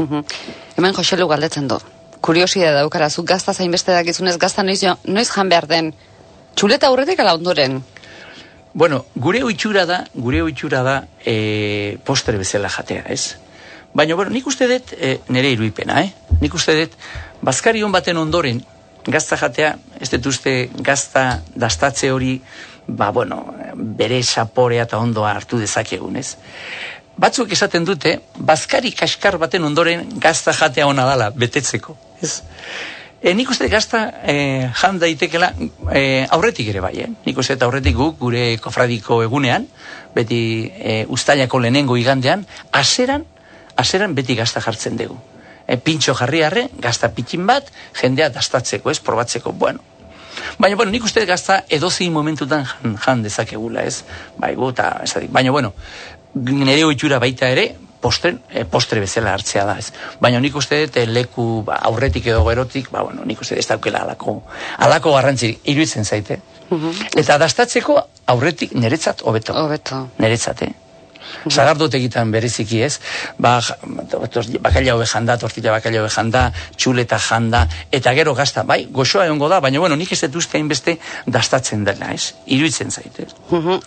Mhm. Hemen Joselu galdetzen du. Kuriosia daukara, zu gazta zainbeste dakizunez gazta noiz, noiz jan behar den. Txuleta aurretik ala ondoren. Bueno, gure oitxura da, gure oitxura da e, postre bezala jatea, ez? Baina, bueno, nik uste dut e, nire iruipena, eh? Nik uste dut, bazkari hon baten ondoren, gazta jatea, ez dut uste gazta dastatze hori, ba, bueno, bere saporea eta ondoa hartu dezakegun, ez? Batzuk esaten dute, bazkari kaskar baten ondoren gazta jatea ona dala, betetzeko, ez? E, nik uste gazta e, jan daitekela e, aurretik ere bai, eh? Nik uste eta aurretik guk gure kofradiko egunean, beti e, ustailako lehenengo igandean, aseran, aseran beti gazta jartzen dugu. E, pintxo jarri arre, gazta pitin bat, jendea dastatzeko, ez, probatzeko, bueno. Baina, bueno, nik uste gazta edozi momentutan jan, jan dezakegula, ez? Bai, gu, eta, ez adik. Baina, bueno, nire oitxura baita ere, postre, eh, postre bezala hartzea da, ez. Baina nik uste dut eh, leku ba, aurretik edo gerotik, ba, bueno, nik uste dut ez daukela alako, alako garrantzi, iruditzen zaite. Eta dastatzeko aurretik niretzat hobeto. Hobeto. Niretzat, eh? Zagardot egiten bereziki ez, ba, bakaila hobe janda, tortilla bakaila hobe janda, txuleta janda, eta gero gazta, bai, goxoa egongo da, baina bueno, nik ez dut uste hainbeste dastatzen dela, ez? Iruditzen zaite. Mhm.